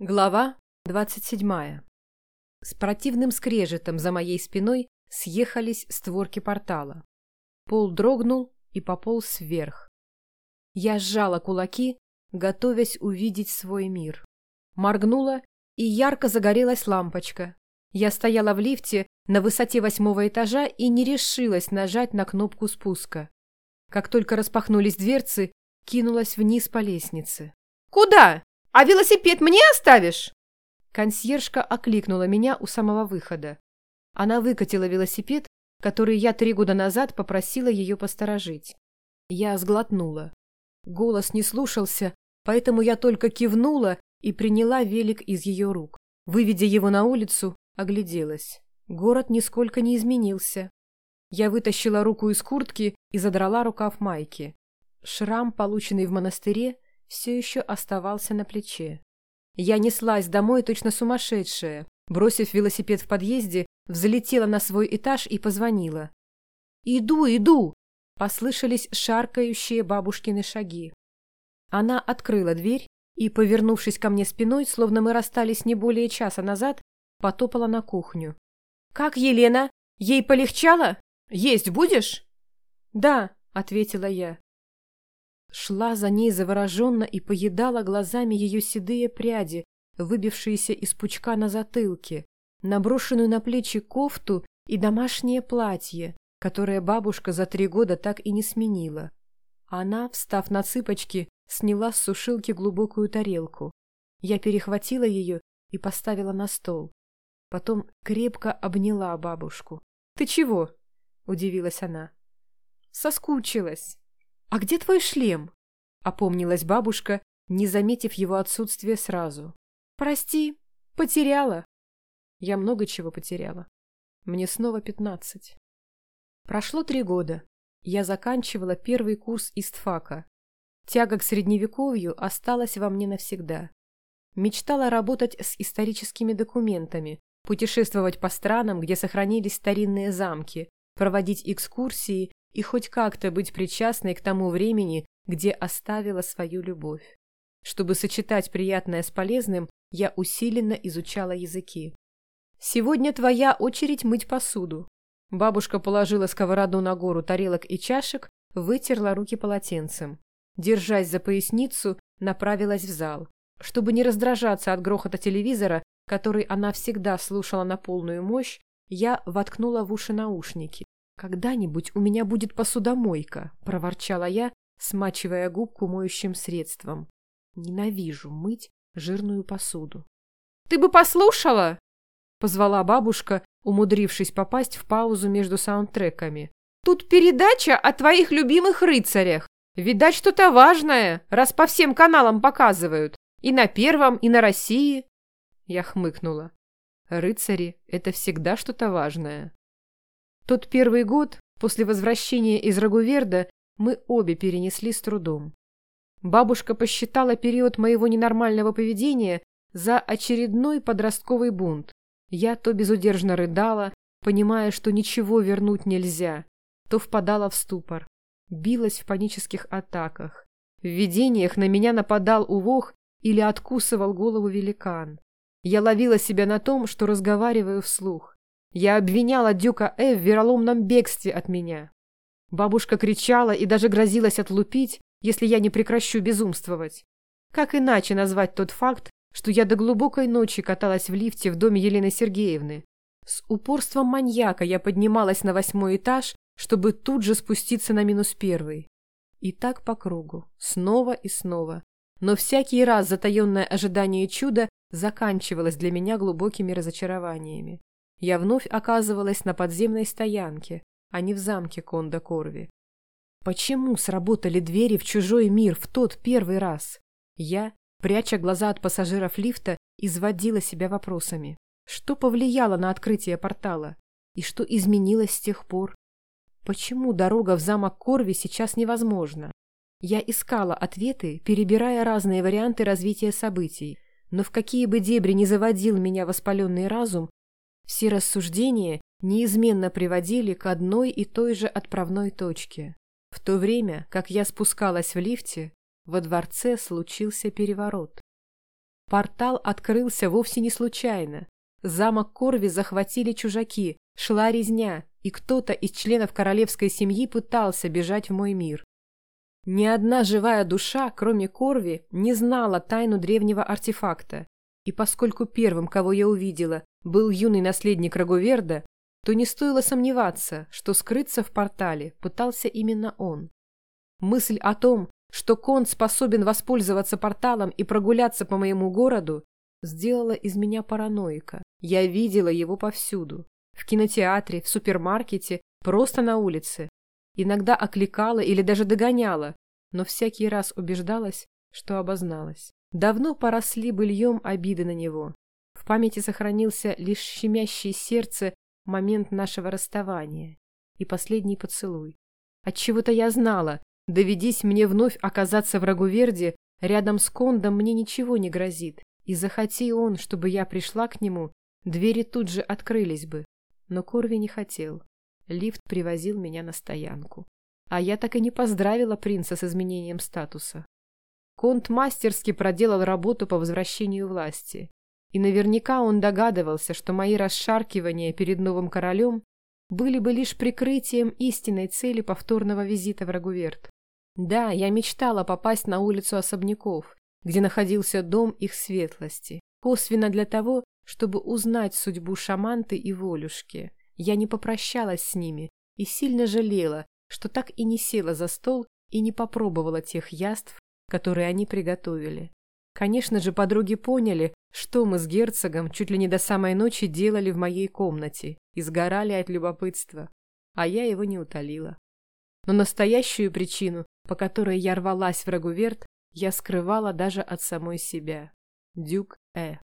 Глава двадцать седьмая. С противным скрежетом за моей спиной съехались створки портала. Пол дрогнул и пополз вверх. Я сжала кулаки, готовясь увидеть свой мир. Моргнула, и ярко загорелась лампочка. Я стояла в лифте на высоте восьмого этажа и не решилась нажать на кнопку спуска. Как только распахнулись дверцы, кинулась вниз по лестнице. «Куда?» «А велосипед мне оставишь?» Консьержка окликнула меня у самого выхода. Она выкатила велосипед, который я три года назад попросила ее посторожить. Я сглотнула. Голос не слушался, поэтому я только кивнула и приняла велик из ее рук. Выведя его на улицу, огляделась. Город нисколько не изменился. Я вытащила руку из куртки и задрала рукав майки. Шрам, полученный в монастыре, все еще оставался на плече. Я неслась домой точно сумасшедшая. Бросив велосипед в подъезде, взлетела на свой этаж и позвонила. «Иду, иду!» — послышались шаркающие бабушкины шаги. Она открыла дверь и, повернувшись ко мне спиной, словно мы расстались не более часа назад, потопала на кухню. «Как Елена? Ей полегчало? Есть будешь?» «Да», — ответила я. Шла за ней завороженно и поедала глазами ее седые пряди, выбившиеся из пучка на затылке, наброшенную на плечи кофту и домашнее платье, которое бабушка за три года так и не сменила. Она, встав на цыпочки, сняла с сушилки глубокую тарелку. Я перехватила ее и поставила на стол. Потом крепко обняла бабушку. «Ты чего?» — удивилась она. «Соскучилась». «А где твой шлем?» — опомнилась бабушка, не заметив его отсутствия сразу. «Прости, потеряла». Я много чего потеряла. Мне снова пятнадцать. Прошло три года. Я заканчивала первый курс истфака. Тяга к средневековью осталась во мне навсегда. Мечтала работать с историческими документами, путешествовать по странам, где сохранились старинные замки, проводить экскурсии и хоть как-то быть причастной к тому времени, где оставила свою любовь. Чтобы сочетать приятное с полезным, я усиленно изучала языки. «Сегодня твоя очередь мыть посуду». Бабушка положила сковороду на гору тарелок и чашек, вытерла руки полотенцем. Держась за поясницу, направилась в зал. Чтобы не раздражаться от грохота телевизора, который она всегда слушала на полную мощь, я воткнула в уши наушники. «Когда-нибудь у меня будет посудомойка», — проворчала я, смачивая губку моющим средством. Ненавижу мыть жирную посуду. «Ты бы послушала!» — позвала бабушка, умудрившись попасть в паузу между саундтреками. «Тут передача о твоих любимых рыцарях. Видать, что-то важное, раз по всем каналам показывают. И на Первом, и на России». Я хмыкнула. «Рыцари — это всегда что-то важное». Тот первый год, после возвращения из Рагуверда, мы обе перенесли с трудом. Бабушка посчитала период моего ненормального поведения за очередной подростковый бунт. Я то безудержно рыдала, понимая, что ничего вернуть нельзя, то впадала в ступор, билась в панических атаках. В видениях на меня нападал увох или откусывал голову великан. Я ловила себя на том, что разговариваю вслух. Я обвиняла Дюка Э в вероломном бегстве от меня. Бабушка кричала и даже грозилась отлупить, если я не прекращу безумствовать. Как иначе назвать тот факт, что я до глубокой ночи каталась в лифте в доме Елены Сергеевны? С упорством маньяка я поднималась на восьмой этаж, чтобы тут же спуститься на минус первый. И так по кругу, снова и снова. Но всякий раз затаенное ожидание чуда заканчивалось для меня глубокими разочарованиями я вновь оказывалась на подземной стоянке, а не в замке Конда Корви. Почему сработали двери в чужой мир в тот первый раз? Я, пряча глаза от пассажиров лифта, изводила себя вопросами. Что повлияло на открытие портала? И что изменилось с тех пор? Почему дорога в замок Корви сейчас невозможна? Я искала ответы, перебирая разные варианты развития событий, но в какие бы дебри ни заводил меня воспаленный разум, все рассуждения неизменно приводили к одной и той же отправной точке. В то время, как я спускалась в лифте, во дворце случился переворот. Портал открылся вовсе не случайно. Замок Корви захватили чужаки, шла резня, и кто-то из членов королевской семьи пытался бежать в мой мир. Ни одна живая душа, кроме Корви, не знала тайну древнего артефакта. И поскольку первым, кого я увидела, был юный наследник Рагуверда, то не стоило сомневаться, что скрыться в портале пытался именно он. Мысль о том, что Конт способен воспользоваться порталом и прогуляться по моему городу, сделала из меня параноика. Я видела его повсюду. В кинотеатре, в супермаркете, просто на улице. Иногда окликала или даже догоняла, но всякий раз убеждалась, что обозналась. Давно поросли быльем обиды на него. Памяти сохранился лишь щемящий сердце момент нашего расставания и последний поцелуй. Отчего-то я знала, доведись мне вновь оказаться в Рагуверде, рядом с Кондом мне ничего не грозит, и захоти он, чтобы я пришла к нему, двери тут же открылись бы. Но Корви не хотел. Лифт привозил меня на стоянку. А я так и не поздравила принца с изменением статуса. Конт мастерски проделал работу по возвращению власти. И наверняка он догадывался, что мои расшаркивания перед новым королем были бы лишь прикрытием истинной цели повторного визита в Рагуверт. Да, я мечтала попасть на улицу особняков, где находился дом их светлости, косвенно для того, чтобы узнать судьбу Шаманты и Волюшки. Я не попрощалась с ними и сильно жалела, что так и не села за стол и не попробовала тех яств, которые они приготовили. Конечно же, подруги поняли, что мы с герцогом чуть ли не до самой ночи делали в моей комнате и сгорали от любопытства, а я его не утолила. Но настоящую причину, по которой я рвалась в Рагуверт, я скрывала даже от самой себя. Дюк Э.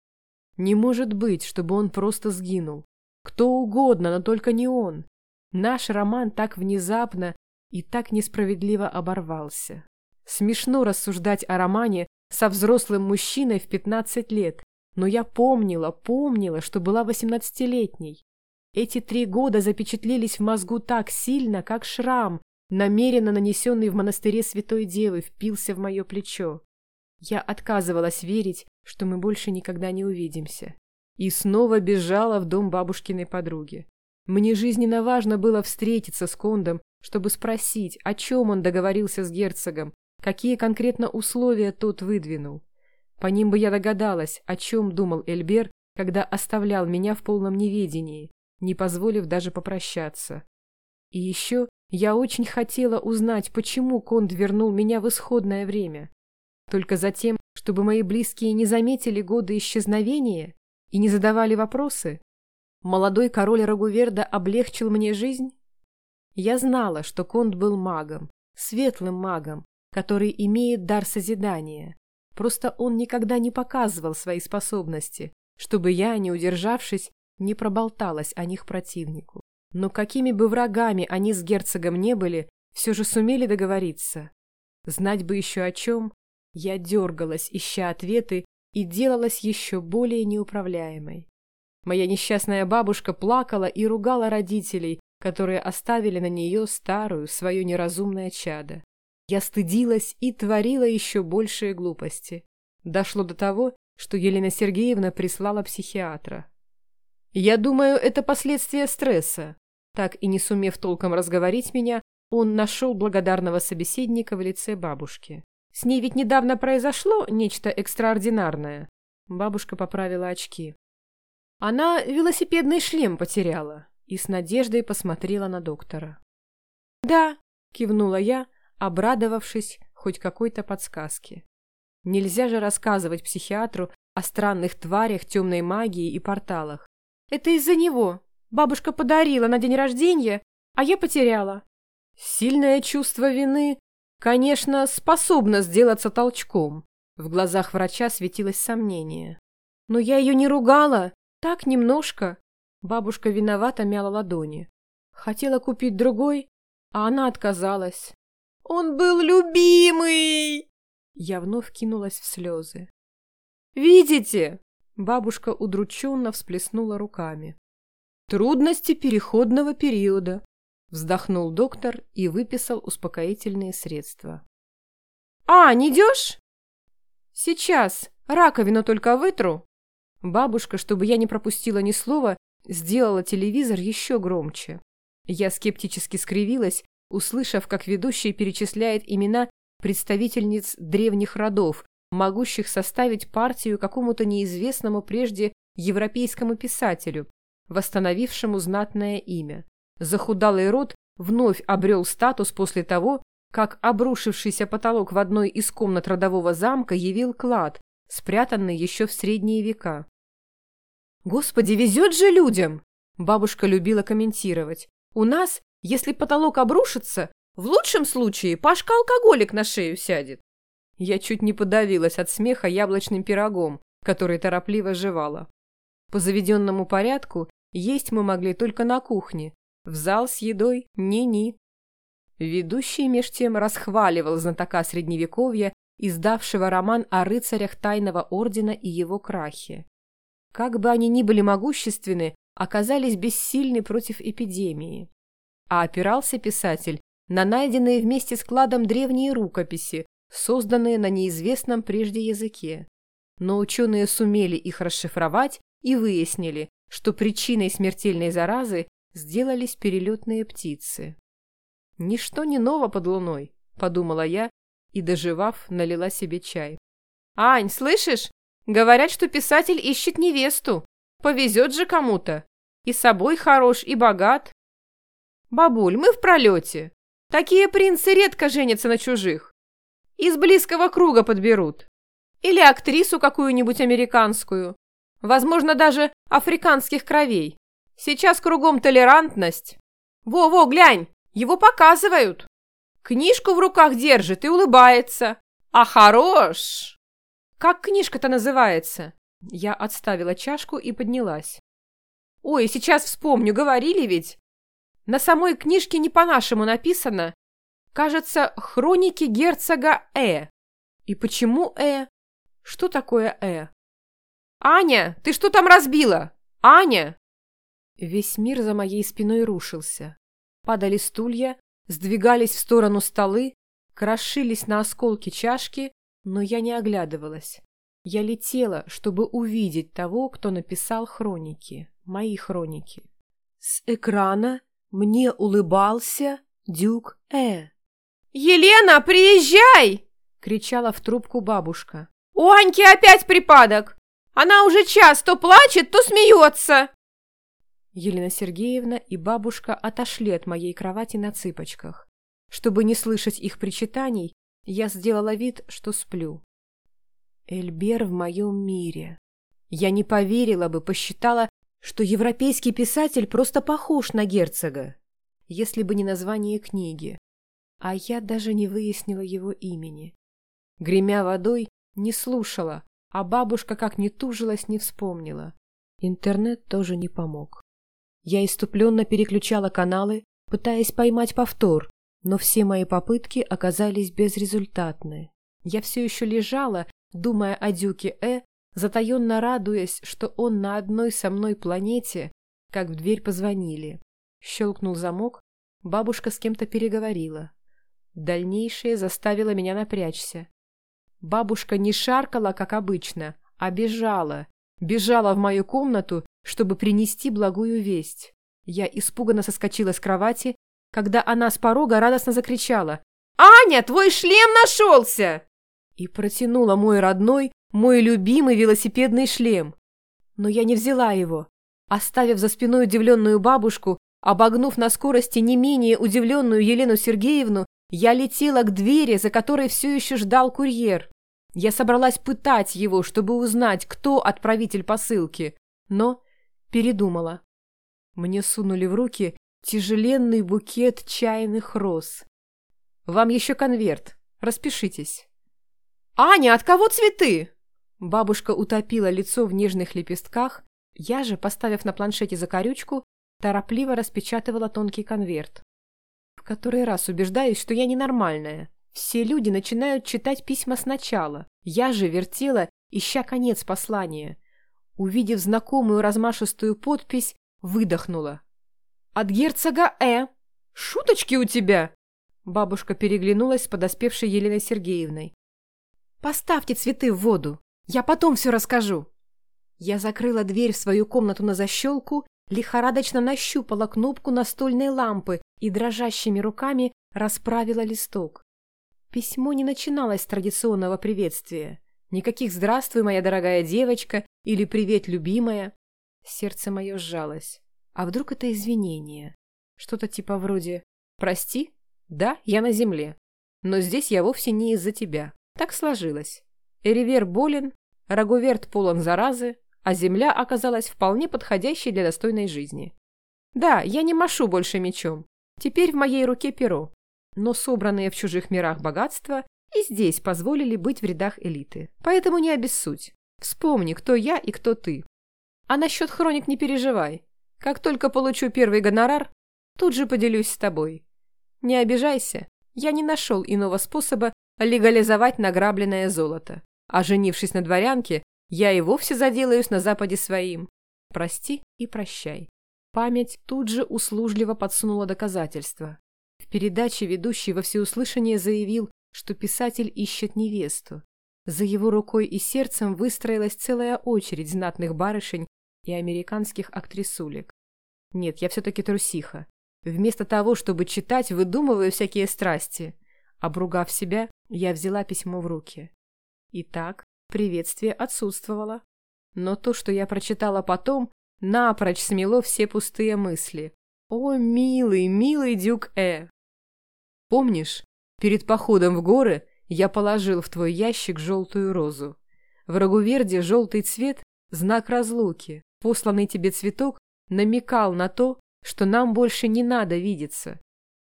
Не может быть, чтобы он просто сгинул. Кто угодно, но только не он. Наш роман так внезапно и так несправедливо оборвался. Смешно рассуждать о романе со взрослым мужчиной в 15 лет, но я помнила, помнила, что была восемнадцатилетней. Эти три года запечатлелись в мозгу так сильно, как шрам, намеренно нанесенный в монастыре Святой Девы, впился в мое плечо. Я отказывалась верить, что мы больше никогда не увидимся. И снова бежала в дом бабушкиной подруги. Мне жизненно важно было встретиться с Кондом, чтобы спросить, о чем он договорился с герцогом, какие конкретно условия тот выдвинул. По ним бы я догадалась, о чем думал Эльбер, когда оставлял меня в полном неведении, не позволив даже попрощаться. И еще я очень хотела узнать, почему Конд вернул меня в исходное время. Только затем, чтобы мои близкие не заметили годы исчезновения и не задавали вопросы. Молодой король Рагуверда облегчил мне жизнь? Я знала, что Конд был магом, светлым магом, который имеет дар созидания. Просто он никогда не показывал свои способности, чтобы я, не удержавшись, не проболталась о них противнику. Но какими бы врагами они с герцогом не были, все же сумели договориться. Знать бы еще о чем, я дергалась, ища ответы, и делалась еще более неуправляемой. Моя несчастная бабушка плакала и ругала родителей, которые оставили на нее старую, свое неразумное чадо. Я стыдилась и творила еще большие глупости. Дошло до того, что Елена Сергеевна прислала психиатра. Я думаю, это последствия стресса. Так и не сумев толком разговорить меня, он нашел благодарного собеседника в лице бабушки. С ней ведь недавно произошло нечто экстраординарное. Бабушка поправила очки. Она велосипедный шлем потеряла и с надеждой посмотрела на доктора. «Да», — кивнула я, обрадовавшись хоть какой-то подсказке. Нельзя же рассказывать психиатру о странных тварях, темной магии и порталах. Это из-за него. Бабушка подарила на день рождения, а я потеряла. Сильное чувство вины, конечно, способно сделаться толчком. В глазах врача светилось сомнение. Но я ее не ругала, так немножко. Бабушка виновато мяла ладони. Хотела купить другой, а она отказалась. Он был любимый!» Я вновь кинулась в слезы. «Видите?» Бабушка удрученно всплеснула руками. «Трудности переходного периода», вздохнул доктор и выписал успокоительные средства. «А, не идешь?» «Сейчас, Раковину только вытру». Бабушка, чтобы я не пропустила ни слова, сделала телевизор еще громче. Я скептически скривилась, услышав, как ведущий перечисляет имена представительниц древних родов, могущих составить партию какому-то неизвестному прежде европейскому писателю, восстановившему знатное имя. Захудалый род вновь обрел статус после того, как обрушившийся потолок в одной из комнат родового замка явил клад, спрятанный еще в средние века. «Господи, везет же людям!» Бабушка любила комментировать. «У нас, если потолок обрушится, в лучшем случае Пашка-алкоголик на шею сядет». Я чуть не подавилась от смеха яблочным пирогом, который торопливо жевала. По заведенному порядку есть мы могли только на кухне. В зал с едой ни-ни. Ведущий меж тем расхваливал знатока Средневековья, издавшего роман о рыцарях Тайного Ордена и его крахе. Как бы они ни были могущественны, оказались бессильны против эпидемии. А опирался писатель на найденные вместе с кладом древние рукописи, созданные на неизвестном прежде языке. Но ученые сумели их расшифровать и выяснили, что причиной смертельной заразы сделались перелетные птицы. «Ничто не ново под луной», — подумала я и, доживав, налила себе чай. «Ань, слышишь? Говорят, что писатель ищет невесту. Повезет же кому-то. И собой хорош, и богат. Бабуль, мы в пролете. Такие принцы редко женятся на чужих. Из близкого круга подберут. Или актрису какую-нибудь американскую. Возможно, даже африканских кровей. Сейчас кругом толерантность. Во-во, глянь, его показывают. Книжку в руках держит и улыбается. А хорош! Как книжка-то называется? Я отставила чашку и поднялась. Ой, сейчас вспомню, говорили ведь. На самой книжке не по-нашему написано. Кажется, хроники герцога Э. И почему Э? Что такое Э? «Аня, ты что там разбила? Аня!» Весь мир за моей спиной рушился. Падали стулья, сдвигались в сторону столы, крошились на осколки чашки, но я не оглядывалась. Я летела, чтобы увидеть того, кто написал хроники, мои хроники. С экрана мне улыбался Дюк Э. «Елена, приезжай!» — кричала в трубку бабушка. «У Аньки опять припадок! Она уже час то плачет, то смеется!» Елена Сергеевна и бабушка отошли от моей кровати на цыпочках. Чтобы не слышать их причитаний, я сделала вид, что сплю. Эльбер в моем мире. Я не поверила бы, посчитала, что европейский писатель просто похож на герцога, если бы не название книги. А я даже не выяснила его имени. Гремя водой, не слушала, а бабушка как не тужилась, не вспомнила. Интернет тоже не помог. Я иступленно переключала каналы, пытаясь поймать повтор, но все мои попытки оказались безрезультатны. Я все еще лежала, думая о Дюке Э, затаенно радуясь, что он на одной со мной планете, как в дверь позвонили. Щелкнул замок, бабушка с кем-то переговорила. Дальнейшее заставило меня напрячься. Бабушка не шаркала, как обычно, а бежала. Бежала в мою комнату, чтобы принести благую весть. Я испуганно соскочила с кровати, когда она с порога радостно закричала «Аня, твой шлем нашелся!» и протянула мой родной, мой любимый велосипедный шлем. Но я не взяла его. Оставив за спиной удивленную бабушку, обогнув на скорости не менее удивленную Елену Сергеевну, я летела к двери, за которой все еще ждал курьер. Я собралась пытать его, чтобы узнать, кто отправитель посылки, но передумала. Мне сунули в руки тяжеленный букет чайных роз. «Вам еще конверт. Распишитесь». «Аня, от кого цветы?» Бабушка утопила лицо в нежных лепестках, я же, поставив на планшете закорючку, торопливо распечатывала тонкий конверт. В который раз убеждаюсь, что я ненормальная. Все люди начинают читать письма сначала. Я же вертела, ища конец послания. Увидев знакомую размашистую подпись, выдохнула. «От герцога Э! Шуточки у тебя!» Бабушка переглянулась с подоспевшей Еленой Сергеевной. «Поставьте цветы в воду!» Я потом все расскажу. Я закрыла дверь в свою комнату на защелку, лихорадочно нащупала кнопку настольной лампы и дрожащими руками расправила листок. Письмо не начиналось с традиционного приветствия. Никаких «Здравствуй, моя дорогая девочка» или «Привет, любимая». Сердце мое сжалось. А вдруг это извинение? Что-то типа вроде «Прости? Да, я на земле. Но здесь я вовсе не из-за тебя. Так сложилось. Эривер болен, Рагуверт полон заразы, а земля оказалась вполне подходящей для достойной жизни. Да, я не машу больше мечом. Теперь в моей руке перо. Но собранные в чужих мирах богатства и здесь позволили быть в рядах элиты. Поэтому не обессудь. Вспомни, кто я и кто ты. А насчет хроник не переживай. Как только получу первый гонорар, тут же поделюсь с тобой. Не обижайся, я не нашел иного способа легализовать награбленное золото. А женившись на дворянке, я и вовсе заделаюсь на Западе своим. Прости и прощай. Память тут же услужливо подсунула доказательства. В передаче ведущий во всеуслышание заявил, что писатель ищет невесту. За его рукой и сердцем выстроилась целая очередь знатных барышень и американских актрисулек. Нет, я все-таки трусиха. Вместо того, чтобы читать, выдумываю всякие страсти. Обругав себя, я взяла письмо в руки. Итак, приветствие отсутствовало. Но то, что я прочитала потом, напрочь смело все пустые мысли. О, милый, милый Дюк Э! Помнишь, перед походом в горы я положил в твой ящик желтую розу. В Рагуверде желтый цвет – знак разлуки. Посланный тебе цветок намекал на то, что нам больше не надо видеться.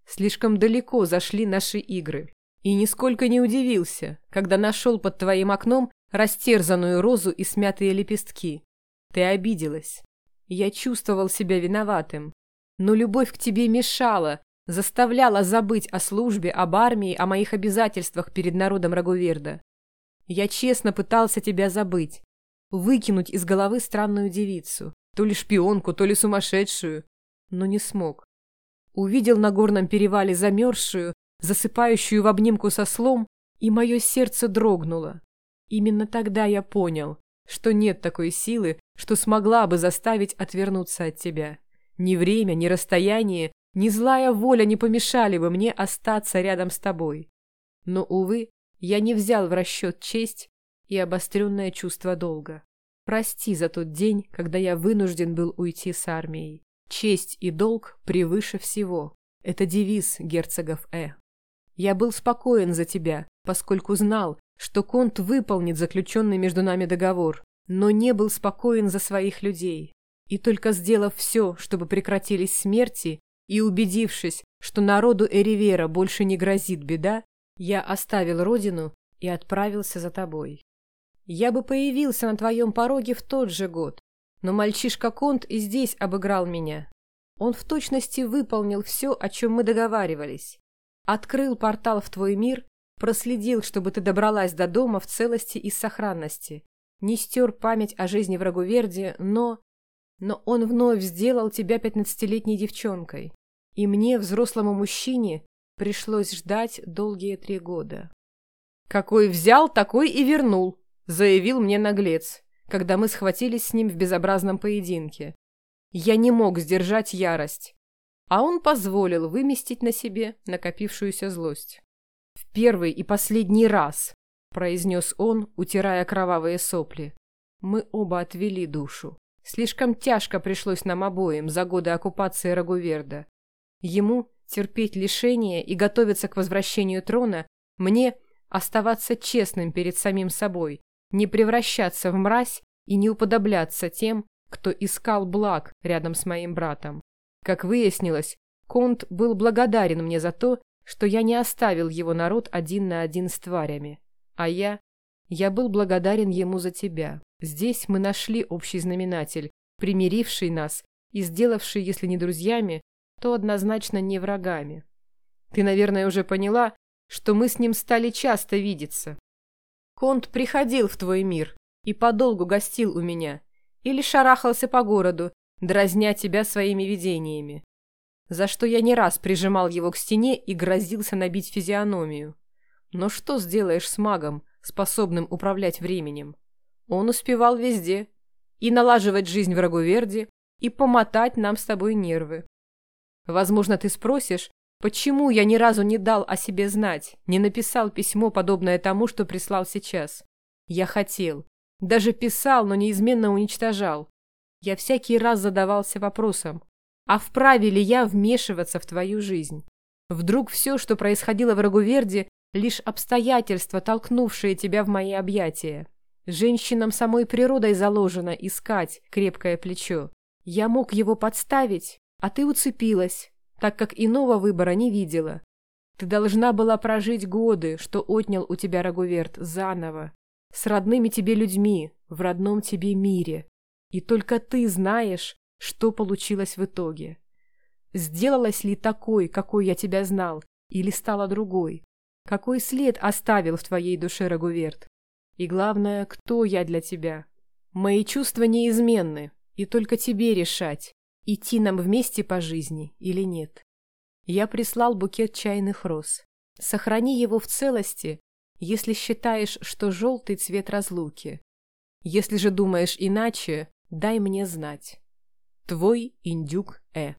Слишком далеко зашли наши игры. И нисколько не удивился, когда нашел под твоим окном растерзанную розу и смятые лепестки. Ты обиделась. Я чувствовал себя виноватым. Но любовь к тебе мешала, заставляла забыть о службе, об армии, о моих обязательствах перед народом Рагуверда. Я честно пытался тебя забыть, выкинуть из головы странную девицу, то ли шпионку, то ли сумасшедшую, но не смог. Увидел на горном перевале замерзшую, засыпающую в обнимку со слом, и мое сердце дрогнуло. Именно тогда я понял, что нет такой силы, что смогла бы заставить отвернуться от тебя. Ни время, ни расстояние, ни злая воля не помешали бы мне остаться рядом с тобой. Но, увы, я не взял в расчет честь и обостренное чувство долга. Прости за тот день, когда я вынужден был уйти с армией. Честь и долг превыше всего. Это девиз герцогов Э. Я был спокоен за тебя, поскольку знал, что Конт выполнит заключенный между нами договор, но не был спокоен за своих людей. И только сделав все, чтобы прекратились смерти, и убедившись, что народу Эривера больше не грозит беда, я оставил родину и отправился за тобой. Я бы появился на твоем пороге в тот же год, но мальчишка Конт и здесь обыграл меня. Он в точности выполнил все, о чем мы договаривались. Открыл портал в твой мир, проследил, чтобы ты добралась до дома в целости и сохранности. Не стер память о жизни врагу Верди, но... Но он вновь сделал тебя пятнадцатилетней девчонкой. И мне, взрослому мужчине, пришлось ждать долгие три года. «Какой взял, такой и вернул», — заявил мне наглец когда мы схватились с ним в безобразном поединке. Я не мог сдержать ярость, а он позволил выместить на себе накопившуюся злость. «В первый и последний раз», — произнес он, утирая кровавые сопли. Мы оба отвели душу. Слишком тяжко пришлось нам обоим за годы оккупации Рагуверда. Ему терпеть лишение и готовиться к возвращению трона, мне оставаться честным перед самим собой, не превращаться в мразь и не уподобляться тем, кто искал благ рядом с моим братом. Как выяснилось, Конт был благодарен мне за то, что я не оставил его народ один на один с тварями. А я... Я был благодарен ему за тебя. Здесь мы нашли общий знаменатель, примиривший нас и сделавший, если не друзьями, то однозначно не врагами. Ты, наверное, уже поняла, что мы с ним стали часто видеться. Конт приходил в твой мир и подолгу гостил у меня, или шарахался по городу, дразня тебя своими видениями. За что я не раз прижимал его к стене и грозился набить физиономию. Но что сделаешь с магом, способным управлять временем? Он успевал везде. И налаживать жизнь в Рагуверде, и помотать нам с тобой нервы. Возможно, ты спросишь, почему я ни разу не дал о себе знать, не написал письмо, подобное тому, что прислал сейчас. Я хотел. Даже писал, но неизменно уничтожал. Я всякий раз задавался вопросом, а вправе ли я вмешиваться в твою жизнь? Вдруг все, что происходило в Рагуверде, лишь обстоятельства, толкнувшие тебя в мои объятия. Женщинам самой природой заложено искать крепкое плечо. Я мог его подставить, а ты уцепилась, так как иного выбора не видела. Ты должна была прожить годы, что отнял у тебя Рагуверт, заново, с родными тебе людьми, в родном тебе мире. И только ты знаешь, что получилось в итоге. Сделалась ли такой, какой я тебя знал, или стала другой? Какой след оставил в твоей душе Рагуверт? И главное, кто я для тебя? Мои чувства неизменны, и только тебе решать, идти нам вместе по жизни или нет. Я прислал букет чайных роз. Сохрани его в целости, если считаешь, что желтый цвет разлуки. Если же думаешь иначе, дай мне знать. Твой индюк Э.